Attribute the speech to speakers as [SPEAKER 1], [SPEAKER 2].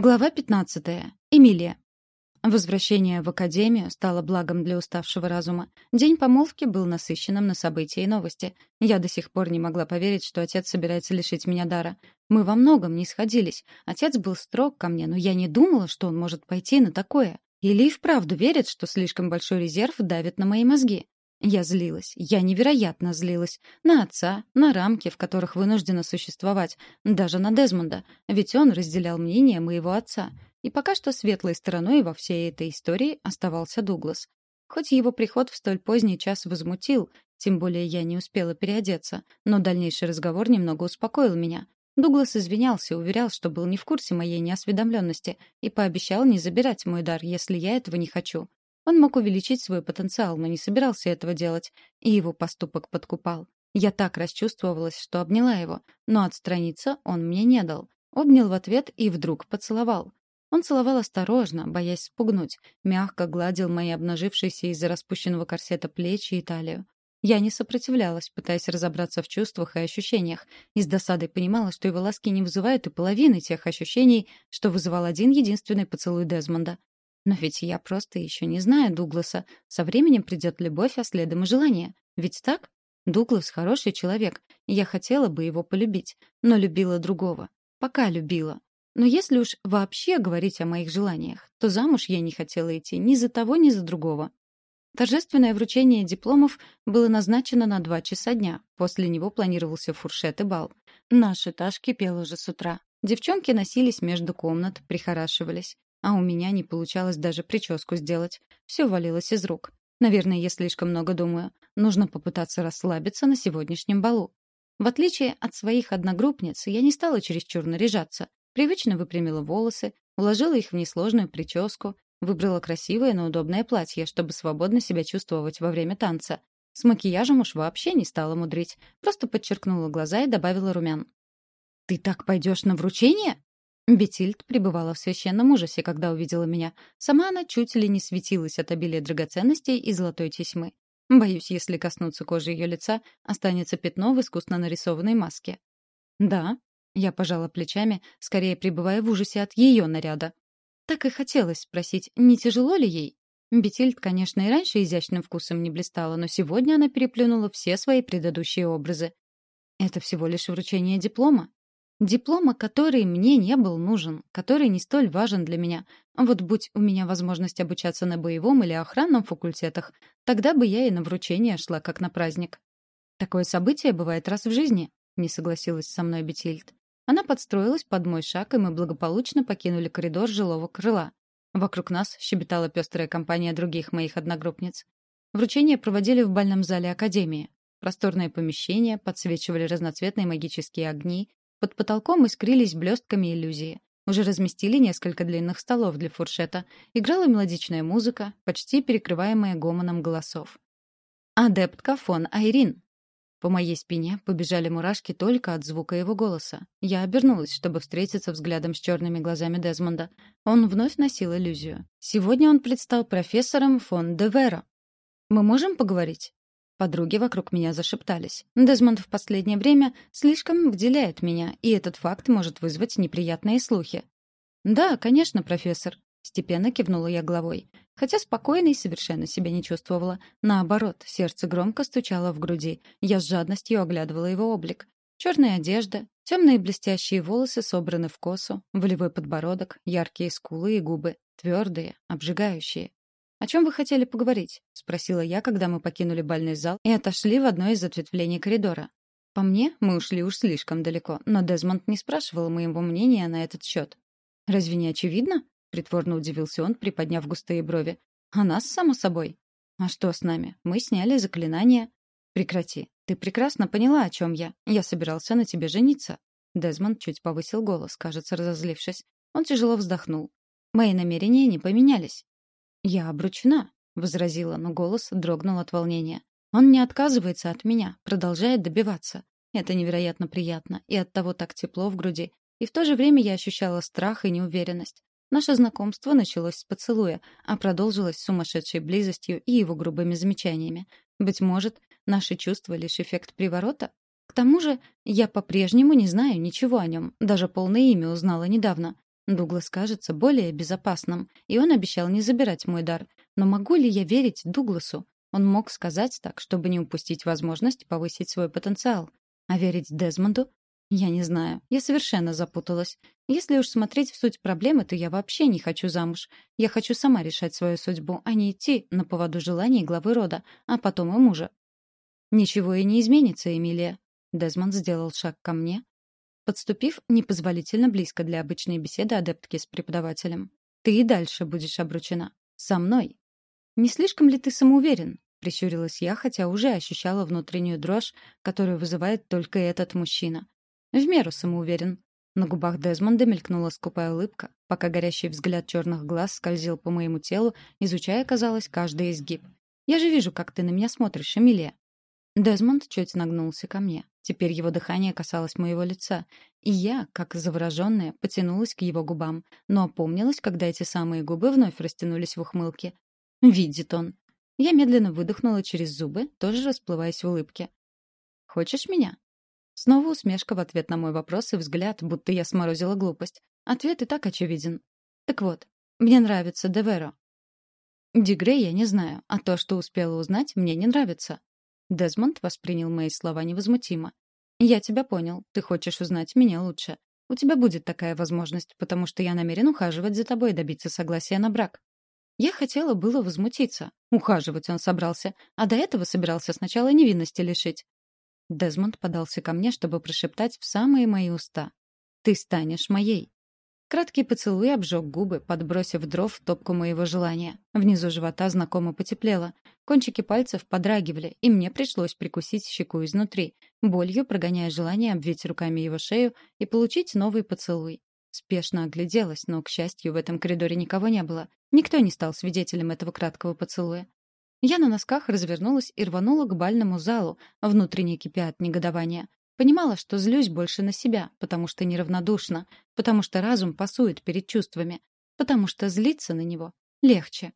[SPEAKER 1] Глава 15. Эмилия. Возвращение в академию стало благом для уставшего разума. День помолвки был насыщенным на события и новости. Я до сих пор не могла поверить, что отец собирается лишить меня дара. Мы во многом не сходились. Отец был строг ко мне, но я не думала, что он может пойти на такое. Или и вправду верит, что слишком большой резерв давит на мои мозги. Я злилась. Я невероятно злилась. На отца, на рамки, в которых вынуждена существовать. Даже на Дезмонда. Ведь он разделял мнение моего отца. И пока что светлой стороной во всей этой истории оставался Дуглас. Хоть его приход в столь поздний час возмутил, тем более я не успела переодеться, но дальнейший разговор немного успокоил меня. Дуглас извинялся, уверял, что был не в курсе моей неосведомленности и пообещал не забирать мой дар, если я этого не хочу. Он мог увеличить свой потенциал, но не собирался этого делать, и его поступок подкупал. Я так расчувствовалась, что обняла его, но отстраниться он мне не дал. Обнял в ответ и вдруг поцеловал. Он целовал осторожно, боясь спугнуть, мягко гладил мои обнажившиеся из-за распущенного корсета плечи и талию. Я не сопротивлялась, пытаясь разобраться в чувствах и ощущениях, и с досадой понимала, что его ласки не вызывают и половины тех ощущений, что вызывал один единственный поцелуй Дезмонда. Но ведь я просто еще не знаю Дугласа. Со временем придет любовь, а следом и желание. Ведь так? Дуглас хороший человек, я хотела бы его полюбить, но любила другого. Пока любила. Но если уж вообще говорить о моих желаниях, то замуж я не хотела идти ни за того, ни за другого. Торжественное вручение дипломов было назначено на два часа дня. После него планировался фуршет и бал. Наш этаж кипел уже с утра. Девчонки носились между комнат, прихорашивались. А у меня не получалось даже прическу сделать. Все валилось из рук. Наверное, я слишком много думаю. Нужно попытаться расслабиться на сегодняшнем балу. В отличие от своих одногруппниц, я не стала чересчур наряжаться. Привычно выпрямила волосы, уложила их в несложную прическу, выбрала красивое, но удобное платье, чтобы свободно себя чувствовать во время танца. С макияжем уж вообще не стала мудрить. Просто подчеркнула глаза и добавила румян. «Ты так пойдешь на вручение?» Бетильд пребывала в священном ужасе, когда увидела меня. Сама она чуть ли не светилась от обилия драгоценностей и золотой тесьмы. Боюсь, если коснуться кожи ее лица, останется пятно в искусно нарисованной маске. «Да», — я пожала плечами, скорее пребывая в ужасе от ее наряда. Так и хотелось спросить, не тяжело ли ей? Бетильд, конечно, и раньше изящным вкусом не блистала, но сегодня она переплюнула все свои предыдущие образы. Это всего лишь вручение диплома. Диплома, который мне не был нужен, который не столь важен для меня. Вот будь у меня возможность обучаться на боевом или охранном факультетах, тогда бы я и на вручение шла как на праздник. Такое событие бывает раз в жизни, не согласилась со мной Бетильд. Она подстроилась под мой шаг, и мы благополучно покинули коридор жилого крыла. Вокруг нас щебетала пестрая компания других моих одногруппниц. Вручение проводили в бальном зале Академии. Просторное помещение, подсвечивали разноцветные магические огни, под потолком искрились блестками иллюзии. Уже разместили несколько длинных столов для фуршета. Играла мелодичная музыка, почти перекрываемая гомоном голосов. «Адептка фон Айрин!» По моей спине побежали мурашки только от звука его голоса. Я обернулась, чтобы встретиться взглядом с черными глазами Дезмонда. Он вновь носил иллюзию. Сегодня он предстал профессором фон де Веро. «Мы можем поговорить?» Подруги вокруг меня зашептались. Дезмонд в последнее время слишком выделяет меня, и этот факт может вызвать неприятные слухи. «Да, конечно, профессор», — степенно кивнула я головой. Хотя спокойно и совершенно себя не чувствовала. Наоборот, сердце громко стучало в груди. Я с жадностью оглядывала его облик. Черная одежда, темные блестящие волосы собраны в косу, волевой подбородок, яркие скулы и губы, твердые, обжигающие. «О чем вы хотели поговорить?» — спросила я, когда мы покинули бальный зал и отошли в одно из ответвлений коридора. По мне, мы ушли уж слишком далеко, но Дезмонд не спрашивал моего мнения на этот счет. «Разве не очевидно?» — притворно удивился он, приподняв густые брови. «А нас, само собой». «А что с нами? Мы сняли заклинание». «Прекрати. Ты прекрасно поняла, о чем я. Я собирался на тебе жениться». Дезмонд чуть повысил голос, кажется, разозлившись. Он тяжело вздохнул. «Мои намерения не поменялись. «Я обручена», — возразила, но голос дрогнул от волнения. «Он не отказывается от меня, продолжает добиваться. Это невероятно приятно, и оттого так тепло в груди. И в то же время я ощущала страх и неуверенность. Наше знакомство началось с поцелуя, а продолжилось сумасшедшей близостью и его грубыми замечаниями. Быть может, наши чувства — лишь эффект приворота? К тому же, я по-прежнему не знаю ничего о нем, даже полное имя узнала недавно. Дуглас кажется более безопасным, и он обещал не забирать мой дар. Но могу ли я верить Дугласу? Он мог сказать так, чтобы не упустить возможность повысить свой потенциал. А верить Дезмонду? Я не знаю. Я совершенно запуталась. Если уж смотреть в суть проблемы, то я вообще не хочу замуж. Я хочу сама решать свою судьбу, а не идти на поводу желаний главы рода, а потом и мужа. Ничего и не изменится, Эмилия. Дезмонд сделал шаг ко мне, подступив непозволительно близко для обычной беседы адептки с преподавателем. «Ты и дальше будешь обручена. Со мной». «Не слишком ли ты самоуверен?» — прищурилась я, хотя уже ощущала внутреннюю дрожь, которую вызывает только этот мужчина. «В меру самоуверен». На губах Дезмонда мелькнула скупая улыбка, пока горящий взгляд черных глаз скользил по моему телу, изучая, казалось, каждый изгиб. «Я же вижу, как ты на меня смотришь, Эмилия». Дезмонд чуть нагнулся ко мне. Теперь его дыхание касалось моего лица, и я, как завороженная, потянулась к его губам, но опомнилась, когда эти самые губы вновь растянулись в ухмылке. Видит он. Я медленно выдохнула через зубы, тоже расплываясь в улыбке. «Хочешь меня?» Снова усмешка в ответ на мой вопрос и взгляд, будто я сморозила глупость. Ответ и так очевиден. «Так вот, мне нравится Деверо». Дигрей я не знаю, а то, что успела узнать, мне не нравится. Дезмонд воспринял мои слова невозмутимо. «Я тебя понял. Ты хочешь узнать меня лучше. У тебя будет такая возможность, потому что я намерен ухаживать за тобой и добиться согласия на брак». Я хотела было возмутиться. Ухаживать он собрался, а до этого собирался сначала невинности лишить. Дезмонд подался ко мне, чтобы прошептать в самые мои уста. «Ты станешь моей». Краткий поцелуй обжег губы, подбросив дров в топку моего желания. Внизу живота знакомо потеплело. Кончики пальцев подрагивали, и мне пришлось прикусить щеку изнутри, болью прогоняя желание обвить руками его шею и получить новый поцелуй. Спешно огляделась, но, к счастью, в этом коридоре никого не было. Никто не стал свидетелем этого краткого поцелуя. Я на носках развернулась и рванула к бальному залу, внутренне кипя от негодования. Понимала, что злюсь больше на себя, потому что неравнодушна, потому что разум пасует перед чувствами, потому что злиться на него легче.